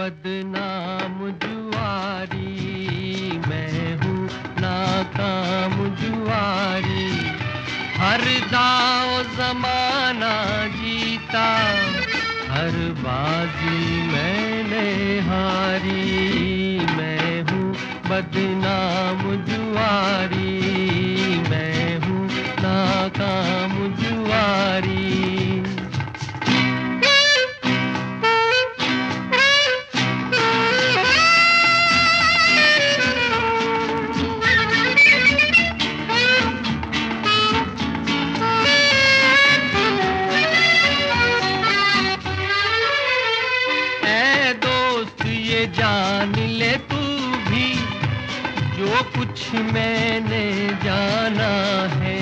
बदनाम जुआरी, मैं हूँ नाकाम जुआरी। हर दाव जमाना जीता, हर बाजी मैंने हारी। मैं हूँ बदनाम जुआरी जो कुछ मैंने जाना है।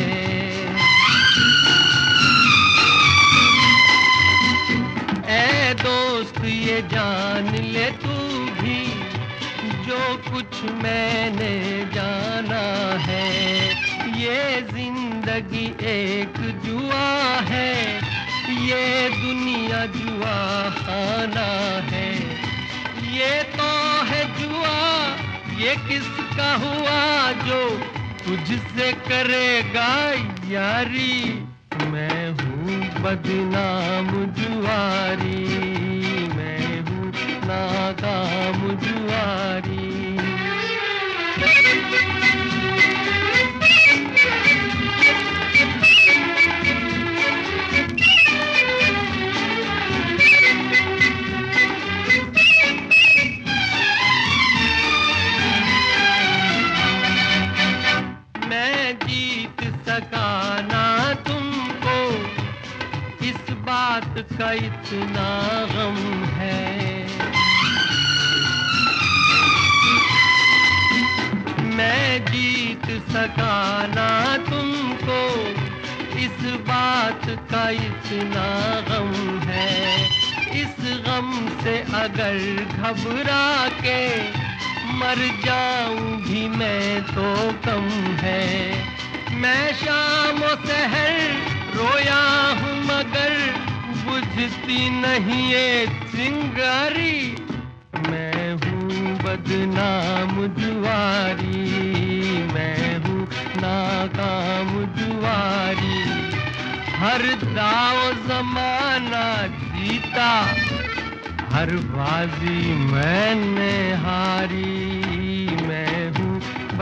ऐ दोस्त, ये जान ले तू भी, जो कुछ मैंने जाना है। ये ज़िंदगी एक जुआ है, ये दुनिया जुआ खाना है ये किसका हुआ जो तुझसे करेगा यारी? मैं हूँ बदनाम जुआरी। मैं हूँ नाकाम जुआरी। सकाना तुमको, इस बात का इतना गम है। मैं जीत सकाना तुमको, इस बात का इतना गम है। इस गम से अगर घबरा के मर जाऊँ भी मैं तो कम मैं शाम सहर रोया हूँ मगर बुझती नहीं ये चिंगारी मैं हूँ बदनाम जुआरी। मैं हूँ नाकाम जुआरी। हर दाव जमाना जीता। हर बाजी मैंने हारी। हूँ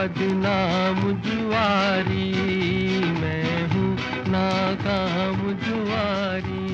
बदनाम जुआरी मैं हूँ ना नाकाम जुआरी